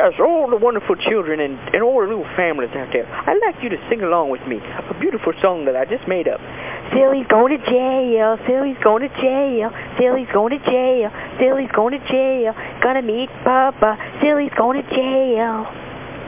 As all the wonderful children and, and all the little families out there, I'd like you to sing along with me, a beautiful song that I just made up. Silly's going to jail, Silly's going to jail, Silly's going to jail, Silly's going to jail, gonna meet Papa, Silly's going to jail.